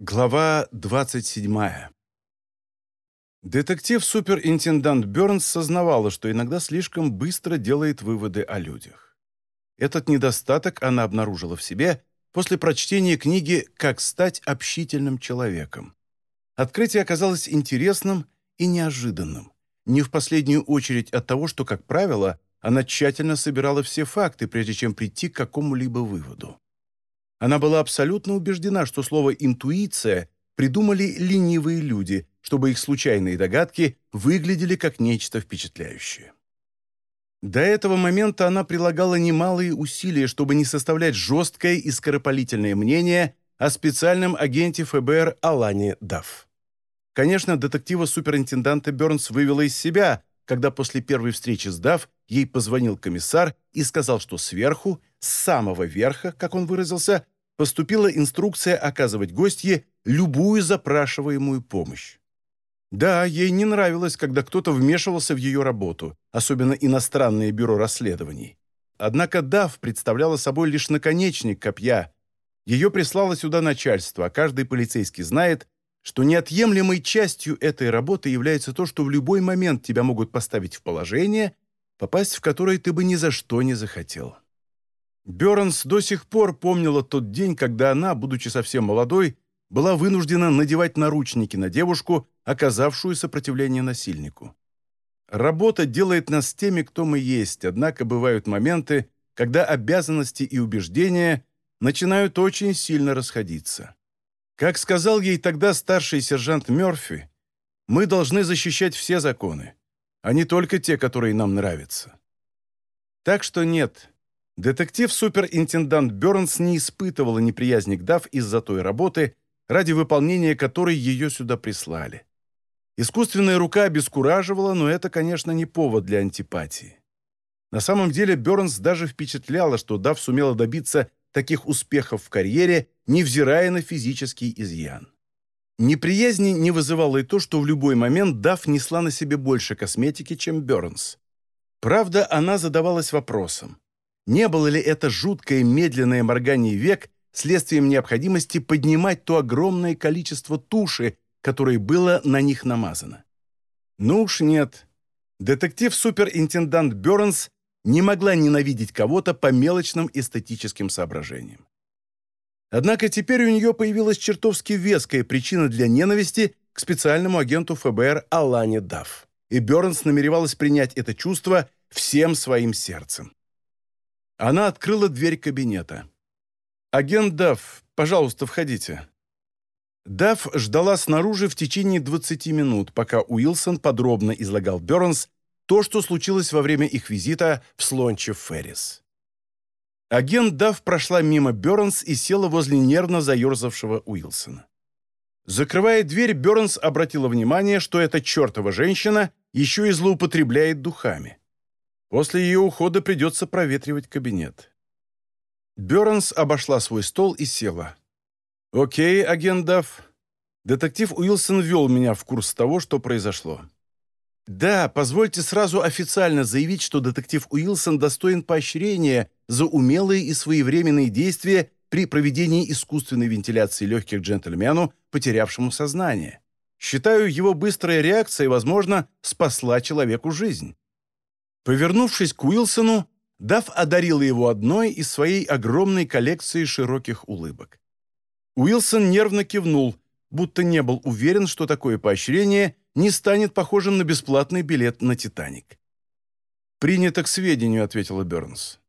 Глава 27. Детектив-суперинтендант Бёрнс сознавала, что иногда слишком быстро делает выводы о людях. Этот недостаток она обнаружила в себе после прочтения книги «Как стать общительным человеком». Открытие оказалось интересным и неожиданным, не в последнюю очередь от того, что, как правило, она тщательно собирала все факты, прежде чем прийти к какому-либо выводу. Она была абсолютно убеждена, что слово «интуиция» придумали ленивые люди, чтобы их случайные догадки выглядели как нечто впечатляющее. До этого момента она прилагала немалые усилия, чтобы не составлять жесткое и скоропалительное мнение о специальном агенте ФБР Алане Дафф. Конечно, детектива-суперинтенданта Бернс вывела из себя, когда после первой встречи с Дафф ей позвонил комиссар и сказал, что сверху, с самого верха, как он выразился, поступила инструкция оказывать гостье любую запрашиваемую помощь. Да, ей не нравилось, когда кто-то вмешивался в ее работу, особенно иностранное бюро расследований. Однако Дав представляла собой лишь наконечник копья. Ее прислало сюда начальство, а каждый полицейский знает, что неотъемлемой частью этой работы является то, что в любой момент тебя могут поставить в положение, попасть в которое ты бы ни за что не захотел. Бернс до сих пор помнила тот день, когда она, будучи совсем молодой, была вынуждена надевать наручники на девушку, оказавшую сопротивление насильнику. Работа делает нас теми, кто мы есть, однако бывают моменты, когда обязанности и убеждения начинают очень сильно расходиться. Как сказал ей тогда старший сержант Мёрфи, мы должны защищать все законы, а не только те, которые нам нравятся. Так что нет, Детектив-суперинтендант Бернс не испытывала неприязни к Дав из-за той работы, ради выполнения которой ее сюда прислали. Искусственная рука обескураживала, но это, конечно, не повод для антипатии. На самом деле Бернс даже впечатляла, что Дав сумела добиться таких успехов в карьере, невзирая на физический изъян. Неприязни не вызывало и то, что в любой момент Дав несла на себе больше косметики, чем Бернс. Правда, она задавалась вопросом, не было ли это жуткое медленное моргание век следствием необходимости поднимать то огромное количество туши, которое было на них намазано? Ну уж нет. Детектив-суперинтендант Бернс не могла ненавидеть кого-то по мелочным эстетическим соображениям. Однако теперь у нее появилась чертовски веская причина для ненависти к специальному агенту ФБР Алане Дафф, и Бернс намеревалась принять это чувство всем своим сердцем. Она открыла дверь кабинета. «Агент Дафф, пожалуйста, входите». Дафф ждала снаружи в течение 20 минут, пока Уилсон подробно излагал Бернс то, что случилось во время их визита в Слонче Феррис. Агент Дафф прошла мимо Бернс и села возле нервно заерзавшего Уилсона. Закрывая дверь, Бернс обратила внимание, что эта чертова женщина еще и злоупотребляет духами. После ее ухода придется проветривать кабинет. Бернс обошла свой стол и села. «Окей, агент Дафф. Детектив Уилсон ввел меня в курс того, что произошло. Да, позвольте сразу официально заявить, что детектив Уилсон достоин поощрения за умелые и своевременные действия при проведении искусственной вентиляции легких джентльмену, потерявшему сознание. Считаю, его быстрая реакция, возможно, спасла человеку жизнь. Повернувшись к Уилсону, Дав одарила его одной из своей огромной коллекции широких улыбок. Уилсон нервно кивнул, будто не был уверен, что такое поощрение не станет похожим на бесплатный билет на «Титаник». «Принято к сведению», — ответила Бернс.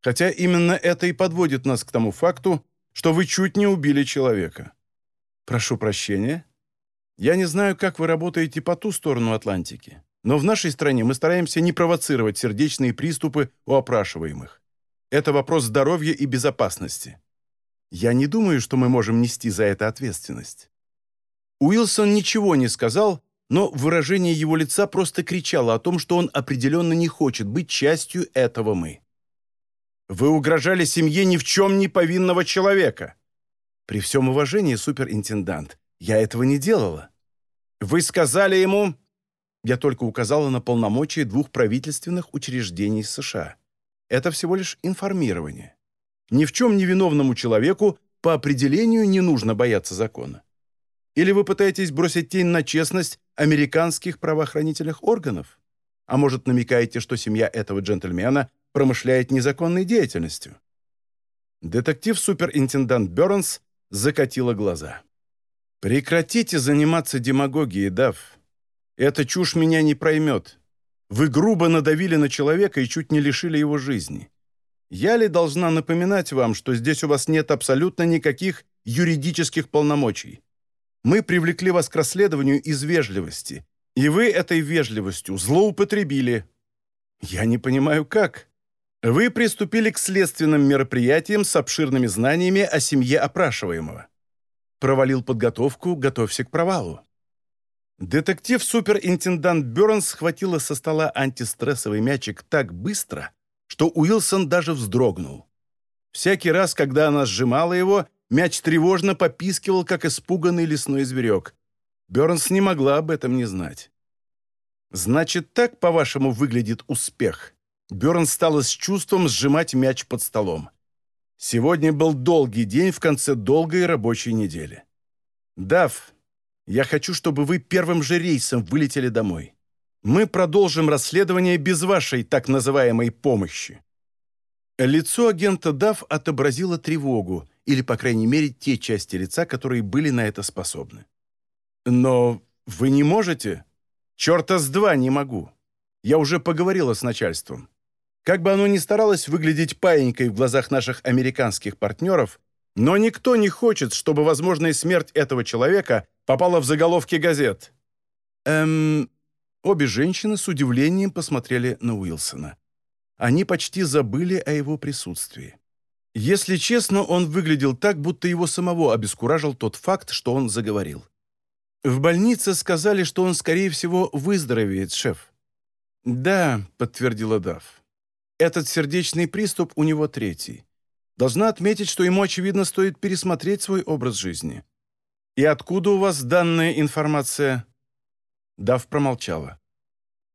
«Хотя именно это и подводит нас к тому факту, что вы чуть не убили человека». «Прошу прощения. Я не знаю, как вы работаете по ту сторону Атлантики. Но в нашей стране мы стараемся не провоцировать сердечные приступы у опрашиваемых. Это вопрос здоровья и безопасности. Я не думаю, что мы можем нести за это ответственность». Уилсон ничего не сказал, но выражение его лица просто кричало о том, что он определенно не хочет быть частью этого «мы». «Вы угрожали семье ни в чем не повинного человека!» «При всем уважении, суперинтендант, я этого не делала». «Вы сказали ему...» Я только указала на полномочия двух правительственных учреждений США. Это всего лишь информирование. Ни в чем невиновному человеку по определению не нужно бояться закона. Или вы пытаетесь бросить тень на честность американских правоохранительных органов? А может, намекаете, что семья этого джентльмена промышляет незаконной деятельностью?» Детектив-суперинтендант Бернс закатила глаза. «Прекратите заниматься демагогией, Дав. Эта чушь меня не проймет. Вы грубо надавили на человека и чуть не лишили его жизни. Я ли должна напоминать вам, что здесь у вас нет абсолютно никаких юридических полномочий? Мы привлекли вас к расследованию из вежливости, и вы этой вежливостью злоупотребили. Я не понимаю, как. Вы приступили к следственным мероприятиям с обширными знаниями о семье опрашиваемого. Провалил подготовку, готовься к провалу. Детектив-суперинтендант Бернс схватила со стола антистрессовый мячик так быстро, что Уилсон даже вздрогнул. Всякий раз, когда она сжимала его, мяч тревожно попискивал, как испуганный лесной зверек. Бернс не могла об этом не знать. «Значит, так, по-вашему, выглядит успех?» Берн стала с чувством сжимать мяч под столом. Сегодня был долгий день в конце долгой рабочей недели. «Дав, я хочу, чтобы вы первым же рейсом вылетели домой. Мы продолжим расследование без вашей так называемой помощи». Лицо агента Дав отобразило тревогу, или, по крайней мере, те части лица, которые были на это способны. «Но вы не можете?» «Черта с два не могу. Я уже поговорила с начальством. Как бы оно ни старалось выглядеть паинькой в глазах наших американских партнеров, но никто не хочет, чтобы возможная смерть этого человека попала в заголовки газет. Эм... Обе женщины с удивлением посмотрели на Уилсона. Они почти забыли о его присутствии. Если честно, он выглядел так, будто его самого обескуражил тот факт, что он заговорил. В больнице сказали, что он, скорее всего, выздоровеет, шеф. «Да», — подтвердила Дав. Этот сердечный приступ у него третий. Должна отметить, что ему, очевидно, стоит пересмотреть свой образ жизни. «И откуда у вас данная информация?» Дав промолчала.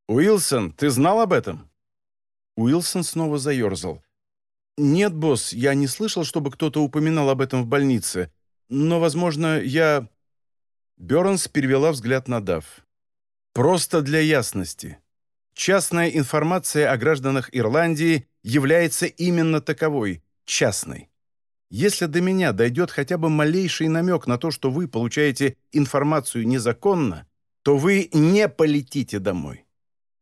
«Уилсон, ты знал об этом?» Уилсон снова заерзал. «Нет, босс, я не слышал, чтобы кто-то упоминал об этом в больнице. Но, возможно, я...» Бернс перевела взгляд на Дав. «Просто для ясности. Частная информация о гражданах Ирландии является именно таковой – частной. Если до меня дойдет хотя бы малейший намек на то, что вы получаете информацию незаконно, то вы не полетите домой.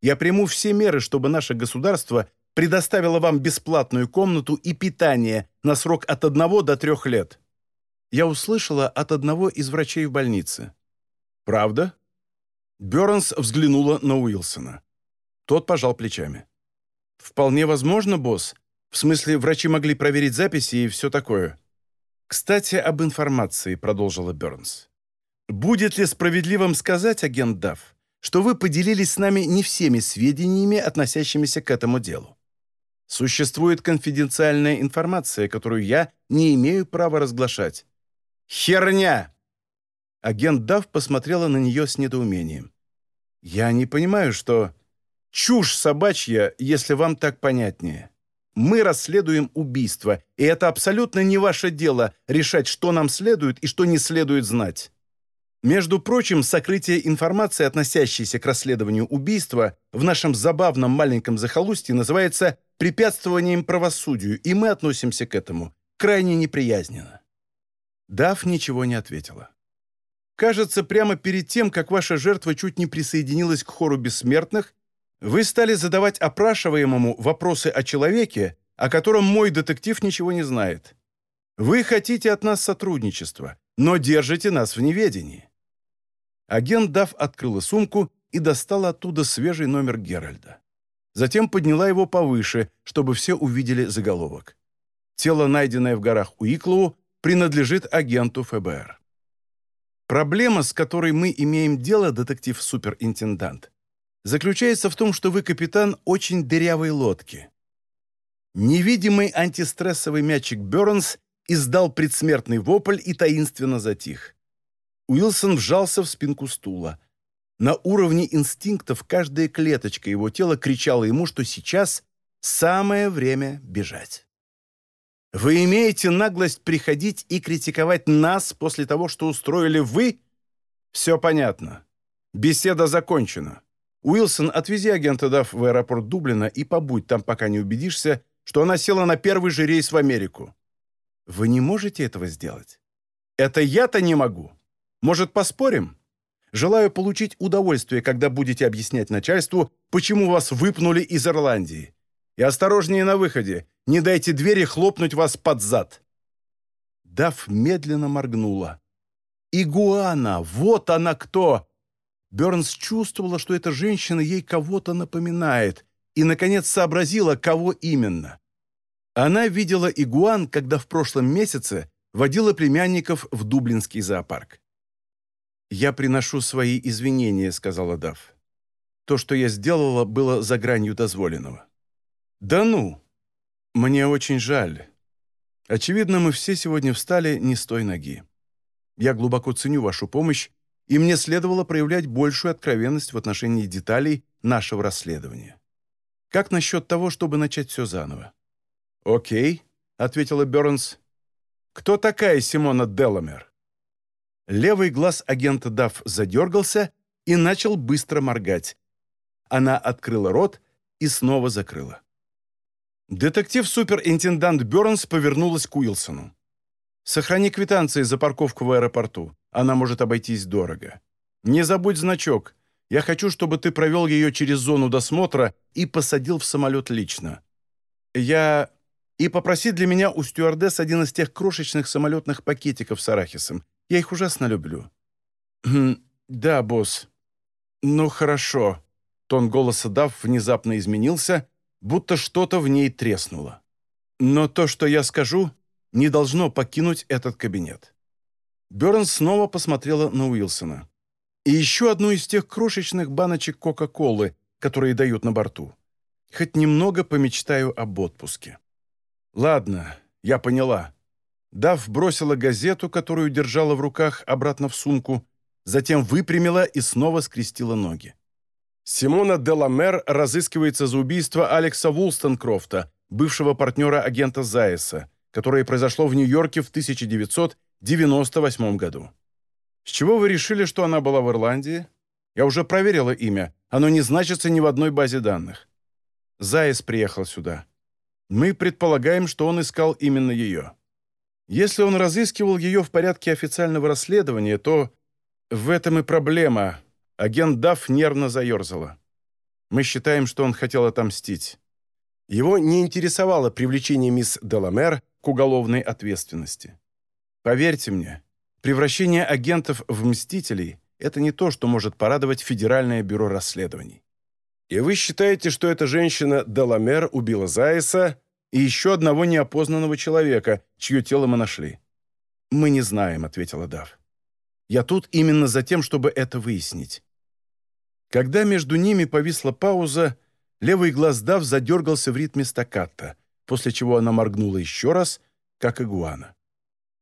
Я приму все меры, чтобы наше государство предоставило вам бесплатную комнату и питание на срок от одного до трех лет. Я услышала от одного из врачей в больнице. «Правда?» Бернс взглянула на Уилсона. Тот пожал плечами. «Вполне возможно, босс. В смысле, врачи могли проверить записи и все такое». «Кстати, об информации», — продолжила Бернс. «Будет ли справедливым сказать, агент Дафф, что вы поделились с нами не всеми сведениями, относящимися к этому делу? Существует конфиденциальная информация, которую я не имею права разглашать». «Херня!» Агент Дафф посмотрела на нее с недоумением. «Я не понимаю, что...» Чушь собачья, если вам так понятнее. Мы расследуем убийство, и это абсолютно не ваше дело решать, что нам следует и что не следует знать. Между прочим, сокрытие информации, относящейся к расследованию убийства, в нашем забавном маленьком захолустье называется препятствованием правосудию, и мы относимся к этому крайне неприязненно. Дав ничего не ответила. Кажется, прямо перед тем, как ваша жертва чуть не присоединилась к хору бессмертных, вы стали задавать опрашиваемому вопросы о человеке, о котором мой детектив ничего не знает. Вы хотите от нас сотрудничества, но держите нас в неведении». Агент Дав открыла сумку и достала оттуда свежий номер Геральда. Затем подняла его повыше, чтобы все увидели заголовок. Тело, найденное в горах Уиклоу, принадлежит агенту ФБР. Проблема, с которой мы имеем дело, детектив-суперинтендант, заключается в том, что вы капитан очень дырявой лодки. Невидимый антистрессовый мячик Бернс издал предсмертный вопль и таинственно затих. Уилсон вжался в спинку стула. На уровне инстинктов каждая клеточка его тела кричала ему, что сейчас самое время бежать. «Вы имеете наглость приходить и критиковать нас после того, что устроили вы?» «Все понятно. Беседа закончена. Уилсон, отвези агента Дафф в аэропорт Дублина и побудь там, пока не убедишься, что она села на первый же рейс в Америку». «Вы не можете этого сделать?» «Это я-то не могу. Может, поспорим?» Желаю получить удовольствие, когда будете объяснять начальству, почему вас выпнули из Ирландии. И осторожнее на выходе. Не дайте двери хлопнуть вас под зад». Дав медленно моргнула. «Игуана! Вот она кто!» Бернс чувствовала, что эта женщина ей кого-то напоминает, и, наконец, сообразила, кого именно. Она видела игуан, когда в прошлом месяце водила племянников в Дублинский зоопарк. «Я приношу свои извинения», — сказала Дав. «То, что я сделала, было за гранью дозволенного». «Да ну! Мне очень жаль. Очевидно, мы все сегодня встали не с той ноги. Я глубоко ценю вашу помощь, и мне следовало проявлять большую откровенность в отношении деталей нашего расследования. Как насчет того, чтобы начать все заново?» «Окей», — ответила Бернс. «Кто такая Симона Деламер?» Левый глаз агента Дафф задергался и начал быстро моргать. Она открыла рот и снова закрыла. Детектив-суперинтендант Бернс повернулась к Уилсону. «Сохрани квитанции за парковку в аэропорту. Она может обойтись дорого. Не забудь значок. Я хочу, чтобы ты провел ее через зону досмотра и посадил в самолет лично. Я... И попроси для меня у стюардесс один из тех крошечных самолетных пакетиков с арахисом. Я их ужасно люблю». «Хм, «Да, босс». «Ну, хорошо». Тон голоса Дав внезапно изменился, будто что-то в ней треснуло. «Но то, что я скажу, не должно покинуть этот кабинет». Бернс снова посмотрела на Уилсона. «И еще одну из тех крошечных баночек Кока-Колы, которые дают на борту. Хоть немного помечтаю об отпуске». «Ладно, я поняла. Дав бросила газету, которую держала в руках, обратно в сумку, затем выпрямила и снова скрестила ноги. Симона Деламер разыскивается за убийство Алекса Вулстонкрофта, бывшего партнера агента Зайеса, которое произошло в Нью-Йорке в 1998 году. С чего вы решили, что она была в Ирландии? Я уже проверила имя. Оно не значится ни в одной базе данных. Зайес приехал сюда. Мы предполагаем, что он искал именно ее. Если он разыскивал ее в порядке официального расследования, то в этом и проблема. Агент Дафф нервно заерзала. Мы считаем, что он хотел отомстить. Его не интересовало привлечение мисс Деламер к уголовной ответственности. Поверьте мне, превращение агентов в мстителей – это не то, что может порадовать Федеральное бюро расследований. И вы считаете, что эта женщина Деламер убила Зайса и еще одного неопознанного человека, чье тело мы нашли». «Мы не знаем», — ответила Дав. «Я тут именно за тем, чтобы это выяснить». Когда между ними повисла пауза, левый глаз Дав задергался в ритме стакката, после чего она моргнула еще раз, как игуана.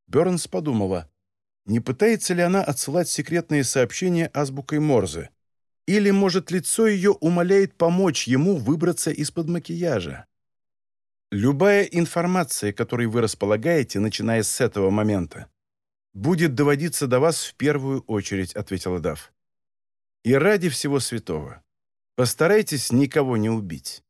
Бернс подумала, не пытается ли она отсылать секретные сообщения азбукой Морзе? Или, может, лицо ее умоляет помочь ему выбраться из-под макияжа? Любая информация, которой вы располагаете, начиная с этого момента, будет доводиться до вас в первую очередь», — ответила Дав. «И ради всего святого, постарайтесь никого не убить».